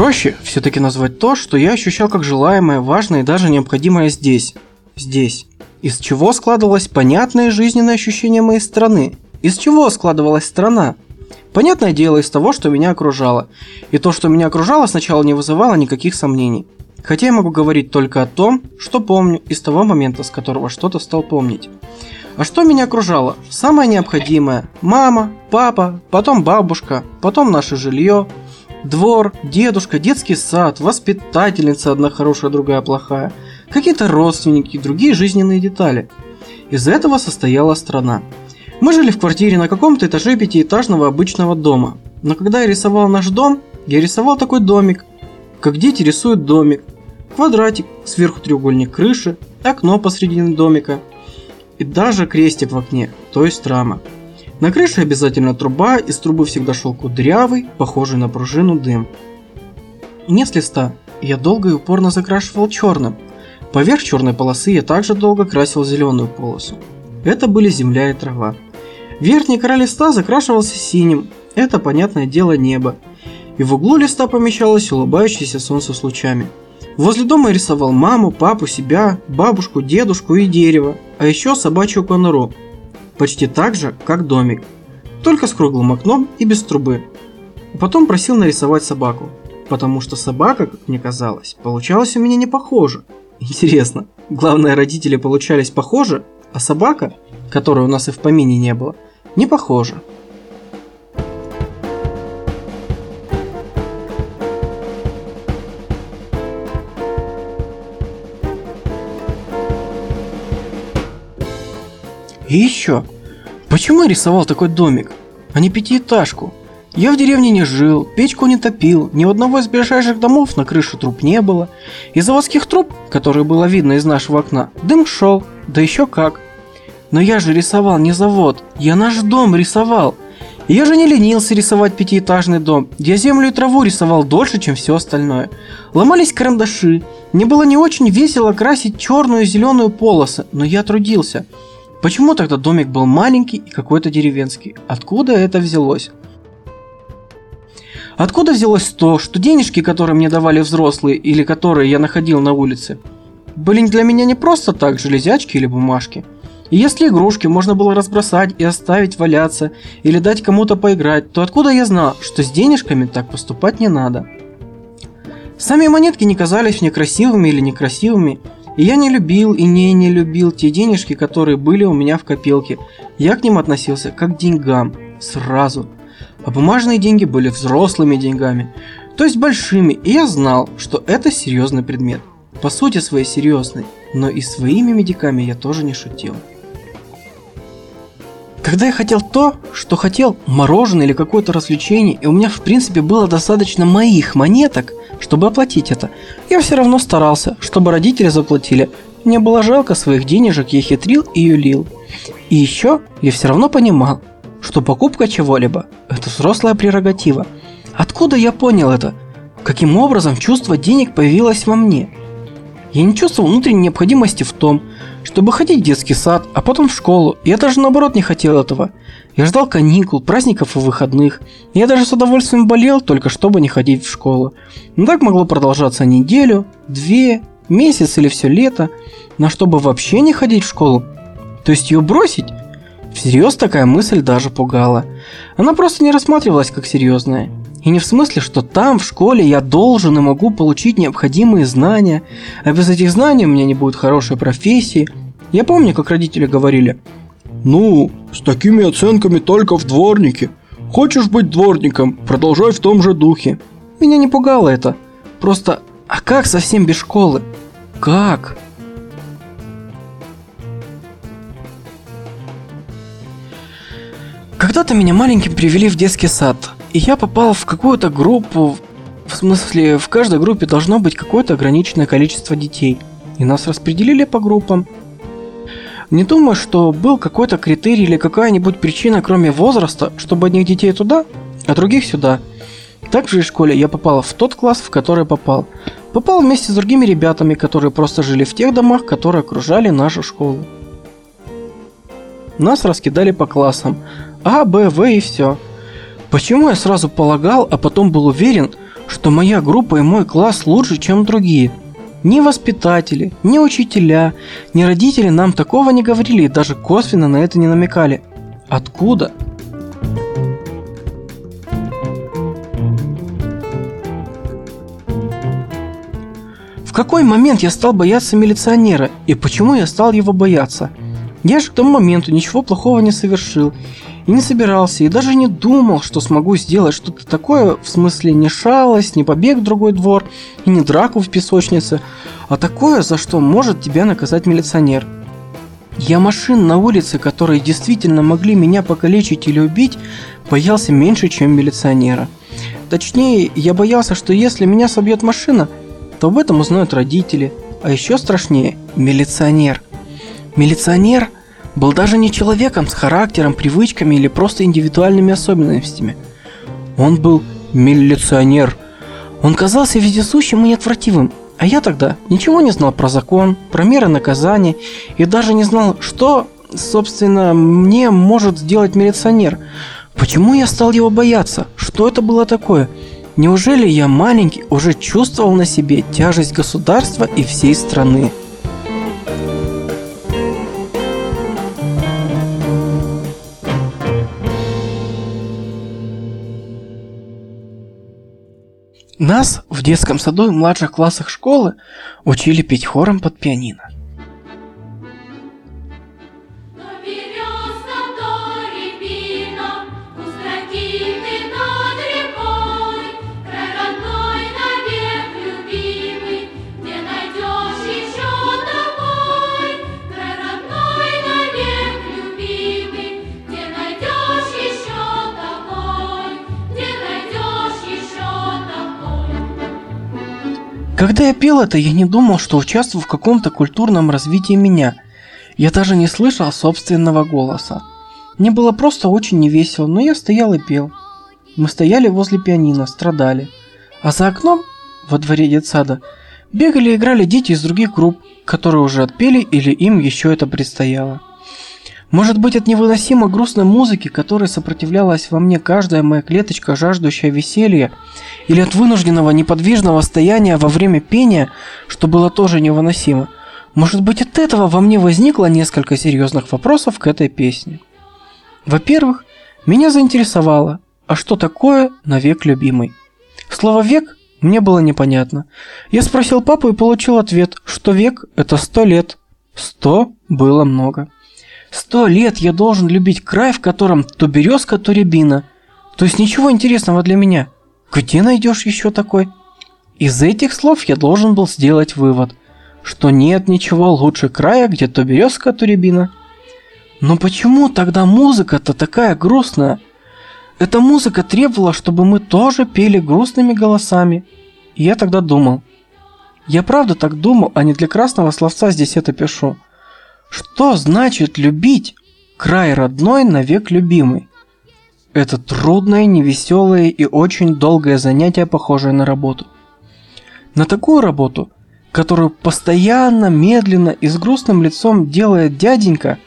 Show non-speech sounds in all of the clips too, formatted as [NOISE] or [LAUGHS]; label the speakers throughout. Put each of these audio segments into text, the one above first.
Speaker 1: Проще все-таки назвать то, что я ощущал как желаемое, важное и даже необходимое здесь. Здесь. Из чего складывалось понятное жизненное ощущение моей страны? Из чего складывалась страна? Понятное дело, из того, что меня окружало. И то, что меня окружало, сначала не вызывало никаких сомнений. Хотя я могу говорить только о том, что помню из того момента, с которого что-то стал помнить. А что меня окружало? Самое необходимое. Мама, папа, потом бабушка, потом наше жилье, Двор, дедушка, детский сад, воспитательница одна хорошая, другая плохая, какие-то родственники, другие жизненные детали. Из этого состояла страна. Мы жили в квартире на каком-то этаже пятиэтажного обычного дома. Но когда я рисовал наш дом, я рисовал такой домик, как дети рисуют домик. Квадратик, сверху треугольник крыши, окно посредине домика и даже крестик в окне, то есть рама. На крыше обязательно труба, из трубы всегда шел кудрявый, похожий на пружину дым. Не листа, я долго и упорно закрашивал черным. Поверх черной полосы я также долго красил зеленую полосу. Это были земля и трава. Верхний край листа закрашивался синим, это, понятное дело, небо. И в углу листа помещалось улыбающееся солнце с лучами. Возле дома я рисовал маму, папу, себя, бабушку, дедушку и дерево, а еще собачью конуру, почти так же, как домик, только с круглым окном и без трубы. Потом просил нарисовать собаку, потому что собака, как мне казалось, получалась у меня не похожа. Интересно, главное родители получались похожи, а собака, которой у нас и в помине не было, не похожа. И еще, почему я рисовал такой домик, а не пятиэтажку? Я в деревне не жил, печку не топил, ни одного из ближайших домов на крыше труб не было. Из заводских труб, которые было видно из нашего окна, дым шел, да еще как. Но я же рисовал не завод, я наш дом рисовал. Я же не ленился рисовать пятиэтажный дом. Я землю и траву рисовал дольше, чем все остальное. Ломались карандаши. Мне было не очень весело красить черную и зеленую полосы, но я трудился. Почему тогда домик был маленький и какой-то деревенский? Откуда это взялось? Откуда взялось то, что денежки, которые мне давали взрослые или которые я находил на улице, были для меня не просто так железячки или бумажки? И если игрушки можно было разбросать и оставить валяться, или дать кому-то поиграть, то откуда я знал, что с денежками так поступать не надо? Сами монетки не казались мне красивыми или некрасивыми, и я не любил и не не любил те денежки, которые были у меня в копилке. Я к ним относился как к деньгам, сразу. А бумажные деньги были взрослыми деньгами, то есть большими, и я знал, что это серьезный предмет. По сути своей серьезный, но и своими медиками я тоже не шутил. Когда я хотел то, что хотел, мороженое или какое-то развлечение, и у меня в принципе было достаточно моих монеток, чтобы оплатить это, я все равно старался, чтобы родители заплатили. Мне было жалко своих денежек, я хитрил и юлил. И еще я все равно понимал, что покупка чего-либо – это взрослая прерогатива. Откуда я понял это? Каким образом чувство денег появилось во мне? Я не чувствовал внутренней необходимости в том, чтобы ходить в детский сад, а потом в школу. Я даже наоборот не хотел этого. Я ждал каникул, праздников и выходных. Я даже с удовольствием болел, только чтобы не ходить в школу. Но так могло продолжаться неделю, две, месяц или все лето. Но чтобы вообще не ходить в школу, то есть ее бросить, всерьез такая мысль даже пугала. Она просто не рассматривалась как серьезная. И не в смысле, что там, в школе, я должен и могу получить необходимые знания, а без этих знаний у меня не будет хорошей профессии. Я помню, как родители говорили,
Speaker 2: «Ну, с такими оценками только в дворнике. Хочешь быть дворником, продолжай в том же духе».
Speaker 1: Меня не пугало это. Просто, а как совсем без школы? Как? Когда-то меня маленьким привели в детский сад – и я попал в какую-то группу, в смысле, в каждой группе должно быть какое-то ограниченное количество детей. И нас распределили по группам. Не думаю, что был какой-то критерий или какая-нибудь причина, кроме возраста, чтобы одних детей туда, а других сюда. Также в школе я попал в тот класс, в который попал. Попал вместе с другими ребятами, которые просто жили в тех домах, которые окружали нашу школу. Нас раскидали по классам. А, Б, В и все. Почему я сразу полагал, а потом был уверен, что моя группа и мой класс лучше, чем другие. Ни воспитатели, ни учителя, ни родители нам такого не говорили и даже косвенно на это не намекали. Откуда? В какой момент я стал бояться милиционера и почему я стал его бояться? Я же к тому моменту ничего плохого не совершил и не собирался, и даже не думал, что смогу сделать что-то такое, в смысле не шалость, не побег в другой двор и не драку в песочнице, а такое, за что может тебя наказать милиционер. Я машин на улице, которые действительно могли меня покалечить или убить, боялся меньше, чем милиционера. Точнее, я боялся, что если меня собьет машина, то об этом узнают родители, а еще страшнее – милиционер. Милиционер был даже не человеком с характером, привычками или просто индивидуальными особенностями. Он был милиционер. Он казался вездесущим и неотвратимым, а я тогда ничего не знал про закон, про меры наказания и даже не знал, что, собственно, мне может сделать милиционер. Почему я стал его бояться? Что это было такое? Неужели я маленький уже чувствовал на себе тяжесть государства и всей страны? Нас в детском саду и младших классах школы учили петь хором под пианино. Когда я пел это, я не думал, что участвую в каком-то культурном развитии меня. Я даже не слышал собственного голоса. Мне было просто очень невесело, но я стоял и пел. Мы стояли возле пианино, страдали. А за окном, во дворе детсада, бегали и играли дети из других групп, которые уже отпели или им еще это предстояло. Может быть, от невыносимо грустной музыки, которой сопротивлялась во мне каждая моя клеточка, жаждущая веселья, или от вынужденного неподвижного стояния во время пения, что было тоже невыносимо. Может быть, от этого во мне возникло несколько серьезных вопросов к этой песне. Во-первых, меня заинтересовало, а что такое «навек любимый»? Слово «век» мне было непонятно. Я спросил папу и получил ответ, что век – это сто лет. Сто было много. Сто лет я должен любить край, в котором то березка, то рябина. То есть ничего интересного для меня. Где найдешь еще такой? Из этих слов я должен был сделать вывод, что нет ничего лучше края, где то березка, то рябина. Но почему тогда музыка-то такая грустная? Эта музыка требовала, чтобы мы тоже пели грустными голосами. И я тогда думал. Я правда так думал, а не для красного словца здесь это пишу. Что значит любить? Край родной, навек любимый. Это трудное, невеселое и очень долгое занятие, похожее на работу. На такую работу, которую постоянно, медленно и с грустным лицом делает дяденька,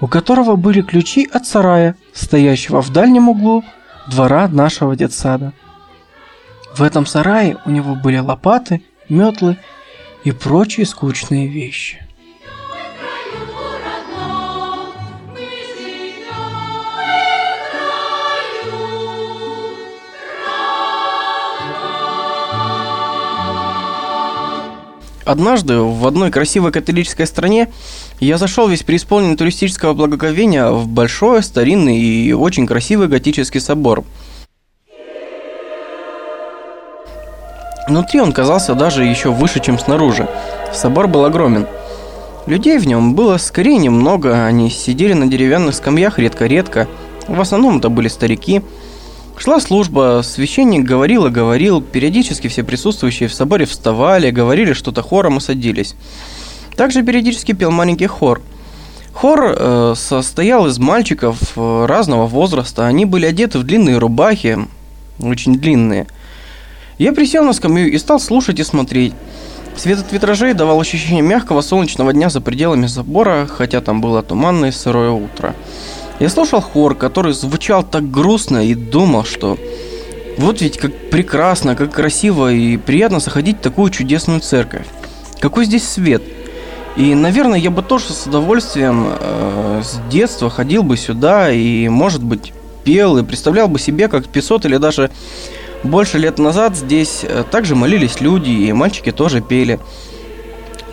Speaker 1: у которого были ключи от сарая, стоящего в дальнем углу двора нашего детсада. В этом сарае у него были лопаты, метлы и прочие скучные вещи. Однажды в одной красивой католической стране я зашел весь преисполненный туристического благоговения в большой, старинный и очень красивый готический собор. Внутри он казался даже еще выше, чем снаружи. Собор был огромен. Людей в нем было скорее немного, они сидели на деревянных скамьях редко-редко. В основном это были старики – Шла служба, священник говорил и говорил, периодически все присутствующие в соборе вставали, говорили что-то хором и садились. Также периодически пел маленький хор. Хор э, состоял из мальчиков э, разного возраста, они были одеты в длинные рубахи, очень длинные. Я присел на скамью и стал слушать и смотреть. Свет от витражей давал ощущение мягкого солнечного дня за пределами забора, хотя там было туманное сырое утро. Я слушал хор, который звучал так грустно и думал, что Вот ведь как прекрасно, как красиво и приятно заходить в такую чудесную церковь. Какой здесь свет. И, наверное, я бы тоже с удовольствием э, с детства ходил бы сюда и, может быть, пел и представлял бы себе, как 500 или даже больше лет назад здесь э, также молились люди, и мальчики тоже пели.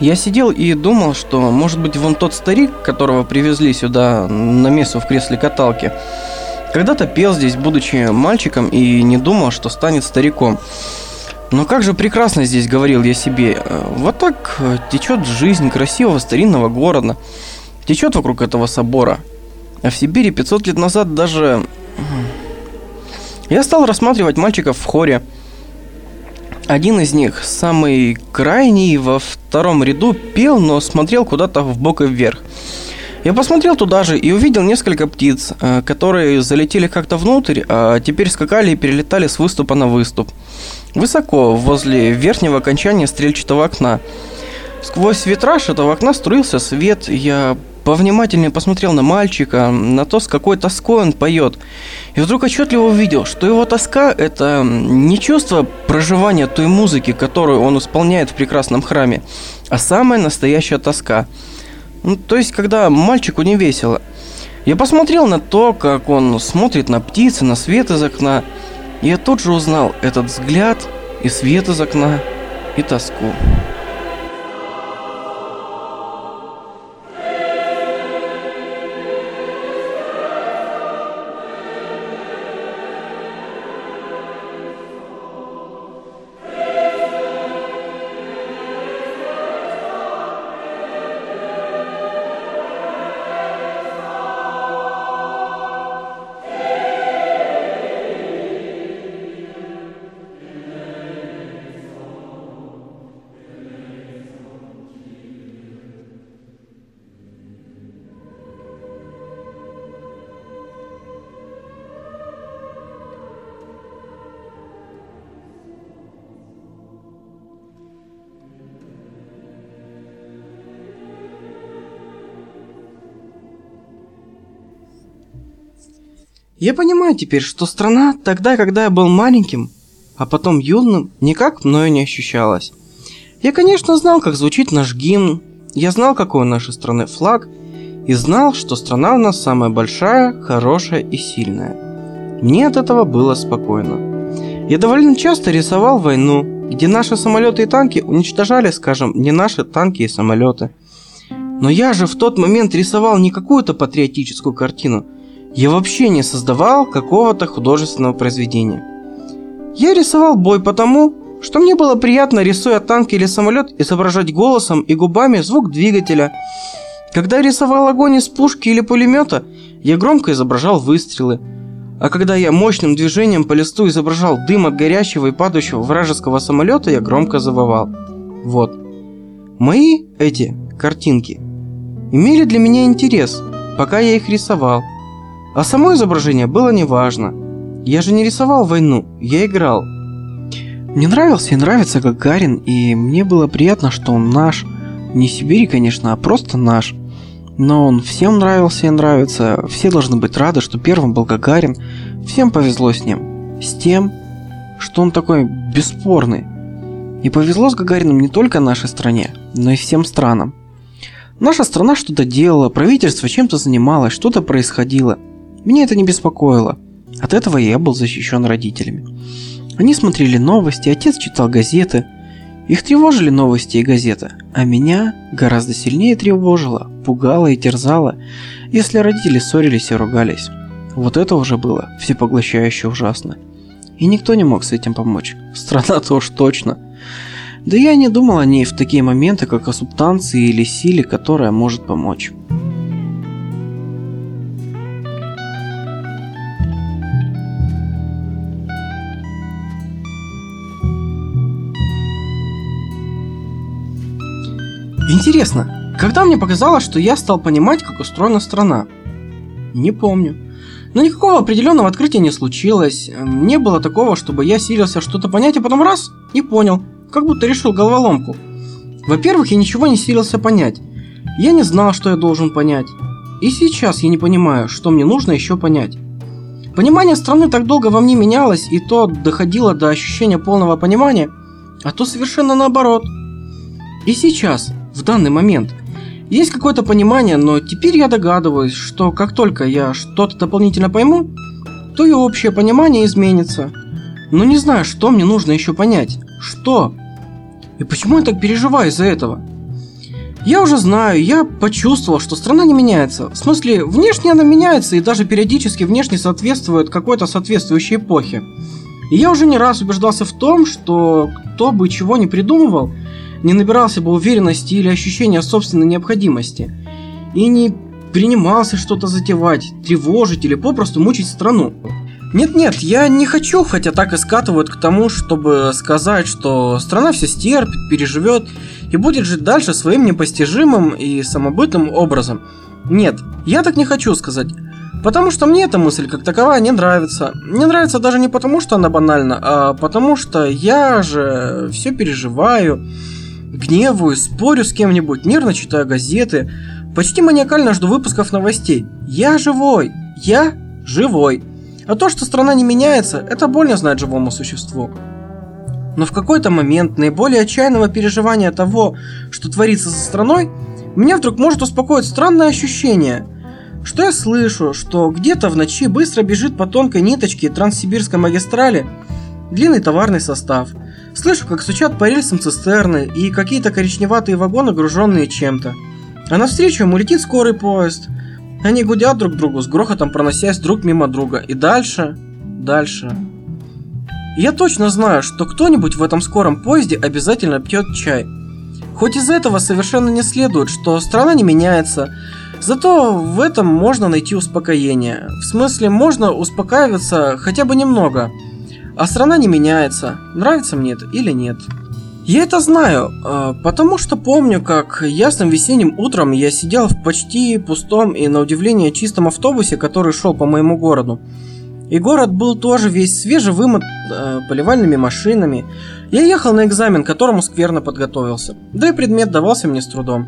Speaker 1: Я сидел и думал, что, может быть, вон тот старик, которого привезли сюда на место в кресле каталки, когда-то пел здесь, будучи мальчиком, и не думал, что станет стариком. Но как же прекрасно здесь, говорил я себе. Вот так э, течет жизнь красивого старинного города. Течет вокруг этого собора. А в Сибири 500 лет назад даже... Я стал рассматривать мальчиков в хоре. Один из них, самый крайний, во втором ряду, пел, но смотрел куда-то в бок и вверх. Я посмотрел туда же и увидел несколько птиц, э, которые залетели как-то внутрь, а теперь скакали и перелетали с выступа на выступ. Высоко, возле верхнего окончания стрельчатого окна. Сквозь витраж этого окна струился свет. Я повнимательнее посмотрел на мальчика, на то, с какой тоской он поет. И вдруг отчетливо увидел, что его тоска – это не чувство проживания той музыки, которую он исполняет в прекрасном храме, а самая настоящая тоска. Ну, то есть, когда мальчику не весело. Я посмотрел на то, как он смотрит на птицы, на свет из окна, и я тут же узнал этот взгляд и свет из окна, и тоску. Я понимаю теперь, что страна тогда, когда я был маленьким, а потом юным, никак мною не ощущалась. Я, конечно, знал, как звучит наш гимн, я знал, какой у нашей страны флаг, и знал, что страна у нас самая большая, хорошая и сильная. Мне от этого было спокойно. Я довольно часто рисовал войну, где наши самолеты и танки уничтожали, скажем, не наши танки и самолеты. Но я же в тот момент рисовал не какую-то патриотическую картину, я вообще не создавал какого-то художественного произведения. Я рисовал бой потому, что мне было приятно, рисуя танк или самолет, изображать голосом и губами звук двигателя. Когда я рисовал огонь из пушки или пулемета, я громко изображал выстрелы. А когда я мощным движением по листу изображал дым от горящего и падающего вражеского самолета, я громко завывал. Вот. Мои эти картинки имели для меня интерес, пока я их рисовал – а само изображение было неважно. Я же не рисовал войну, я играл. Мне нравился и нравится Гагарин, и мне было приятно, что он наш. Не Сибири, конечно, а просто наш. Но он всем нравился и нравится. Все должны быть рады, что первым был Гагарин. Всем повезло с ним. С тем, что он такой бесспорный. И повезло с Гагарином не только нашей стране, но и всем странам. Наша страна что-то делала, правительство чем-то занималось, что-то происходило – меня это не беспокоило. От этого я был защищен родителями. Они смотрели новости, отец читал газеты. Их тревожили новости и газеты, а меня гораздо сильнее тревожило, пугало и терзало, если родители ссорились и ругались. Вот это уже было всепоглощающе ужасно. И никто не мог с этим помочь. Страна-то уж точно. Да я не думал о ней в такие моменты, как о субстанции или силе, которая может помочь. Интересно, когда мне показалось, что я стал понимать, как устроена страна? Не помню. Но никакого определенного открытия не случилось. Не было такого, чтобы я силился что-то понять, а потом раз и понял. Как будто решил головоломку. Во-первых, я ничего не силился понять. Я не знал, что я должен понять. И сейчас я не понимаю, что мне нужно еще понять. Понимание страны так долго во мне менялось, и то доходило до ощущения полного понимания, а то совершенно наоборот. И сейчас, в данный момент, есть какое-то понимание, но теперь я догадываюсь, что как только я что-то дополнительно пойму, то и общее понимание изменится. Но не знаю, что мне нужно еще понять. Что? И почему я так переживаю из-за этого? Я уже знаю, я почувствовал, что страна не меняется. В смысле, внешне она меняется и даже периодически внешне соответствует какой-то соответствующей эпохе. И я уже не раз убеждался в том, что кто бы чего не придумывал, не набирался бы уверенности или ощущения собственной необходимости, и не принимался что-то затевать, тревожить или попросту мучить страну. Нет-нет, я не хочу, хотя так и скатывают к тому, чтобы сказать, что страна все стерпит, переживет и будет жить дальше своим непостижимым и самобытным образом. Нет, я так не хочу сказать. Потому что мне эта мысль как таковая не нравится. Не нравится даже не потому, что она банальна, а потому что я же все переживаю, гневаюсь, спорю с кем-нибудь, нервно читаю газеты, почти маниакально жду выпусков новостей. Я живой, я живой. А то, что страна не меняется, это больно знать живому существу. Но в какой-то момент наиболее отчаянного переживания того, что творится со страной, меня вдруг может успокоить странное ощущение, что я слышу, что где-то в ночи быстро бежит по тонкой ниточке Транссибирской магистрали длинный товарный состав. Слышу, как стучат по рельсам цистерны и какие-то коричневатые вагоны, груженные чем-то. А навстречу ему летит скорый поезд – они гудят друг другу, с грохотом проносясь друг мимо друга. И дальше, дальше. я точно знаю, что кто-нибудь в этом скором поезде обязательно пьет чай. Хоть из этого совершенно не следует, что страна не меняется, зато в этом можно найти успокоение. В смысле, можно успокаиваться хотя бы немного. А страна не меняется, нравится мне это или нет. Я это знаю, а, потому что помню, как ясным весенним утром я сидел в почти пустом и на удивление чистом автобусе, который шел по моему городу. И город был тоже весь свежевымыт э, поливальными машинами. Я ехал на экзамен, к которому скверно подготовился. Да и предмет давался мне с трудом.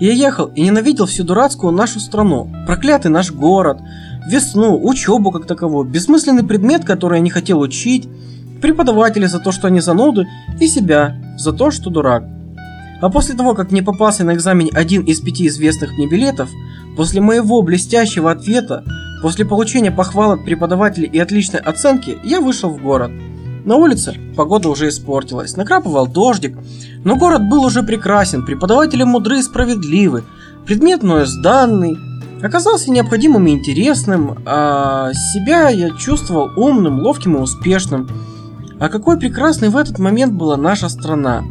Speaker 1: Я ехал и ненавидел всю дурацкую нашу страну, проклятый наш город, весну, учебу как таковую, бессмысленный предмет, который я не хотел учить, преподавателей за то, что они зануды, и себя за то, что дурак. А после того, как не попался на экзамене один из пяти известных мне билетов, после моего блестящего ответа, после получения похвал от преподавателей и отличной оценки, я вышел в город. На улице погода уже испортилась, накрапывал дождик, но город был уже прекрасен, преподаватели мудры и справедливы, предмет мною сданный, оказался необходимым и интересным, а себя я чувствовал умным, ловким и успешным – а какой прекрасной в этот момент была наша страна.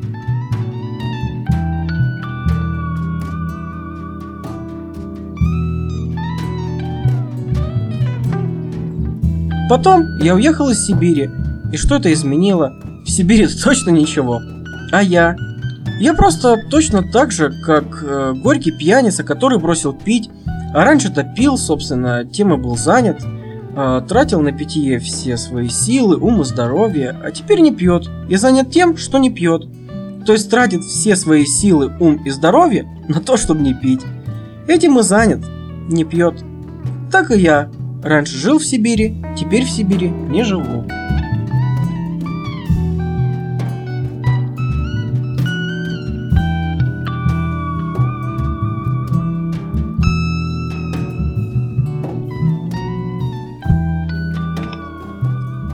Speaker 1: Потом я уехал из Сибири. И что это изменило? В Сибири [LAUGHS] точно ничего. А я? Я просто точно так же, как э, горький пьяница, который бросил пить, а раньше-то пил, собственно, тем и был занят – э, тратил на питье все свои силы, ум и здоровье, а теперь не пьет и занят тем, что не пьет. То есть тратит все свои силы, ум и здоровье на то, чтобы не пить. Этим и занят, не пьет. Так и я. Раньше жил в Сибири, теперь в Сибири не живу.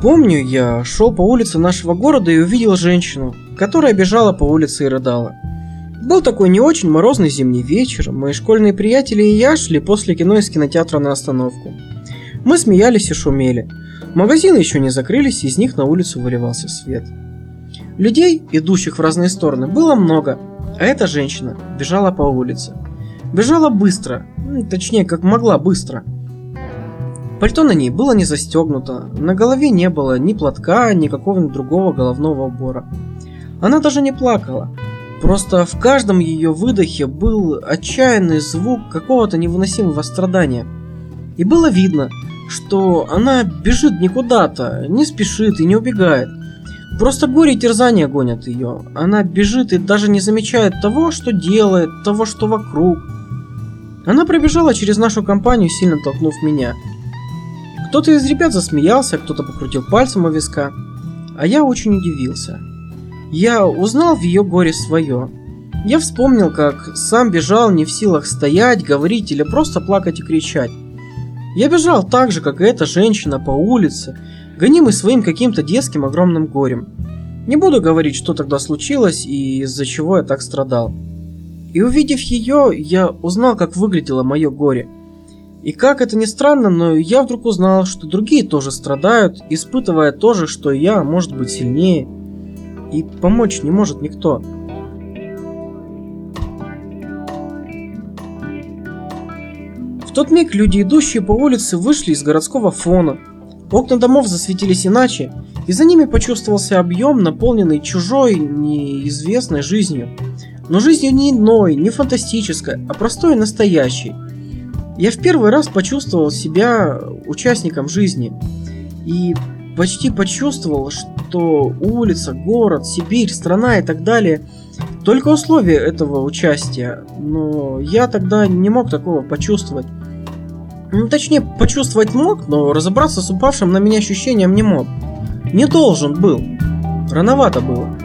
Speaker 1: Помню, я шел по улице нашего города и увидел женщину, которая бежала по улице и рыдала. Был такой не очень морозный зимний вечер, мои школьные приятели и я шли после кино из кинотеатра на остановку. Мы смеялись и шумели. Магазины еще не закрылись, из них на улицу выливался свет. Людей, идущих в разные стороны, было много, а эта женщина бежала по улице. Бежала быстро, точнее, как могла быстро – Пальто на ней было не застегнуто, на голове не было ни платка, ни какого-нибудь другого головного убора. Она даже не плакала, просто в каждом ее выдохе был отчаянный звук какого-то невыносимого страдания. И было видно, что она бежит не куда-то, не спешит и не убегает. Просто горе и терзания гонят ее. Она бежит и даже не замечает того, что делает, того, что вокруг. Она пробежала через нашу компанию, сильно толкнув меня – Кто-то из ребят засмеялся, кто-то покрутил пальцем у виска, а я очень удивился. Я узнал в ее горе свое. Я вспомнил, как сам бежал не в силах стоять, говорить или просто плакать и кричать. Я бежал так же, как и эта женщина по улице, гонимый своим каким-то детским огромным горем. Не буду говорить, что тогда случилось и из-за чего я так страдал. И увидев ее, я узнал, как выглядело мое горе. И как это ни странно, но я вдруг узнал, что другие тоже страдают, испытывая то же, что я, может быть сильнее. И помочь не может никто. В тот миг люди, идущие по улице, вышли из городского фона. Окна домов засветились иначе, и за ними почувствовался объем, наполненный чужой, неизвестной жизнью. Но жизнью не иной, не фантастической, а простой и настоящей. Я в первый раз почувствовал себя участником жизни. И почти почувствовал, что улица, город, Сибирь, страна и так далее только условия этого участия. Но я тогда не мог такого почувствовать. Ну, точнее, почувствовать мог, но разобраться с упавшим на меня ощущением не мог. Не должен был. Рановато было.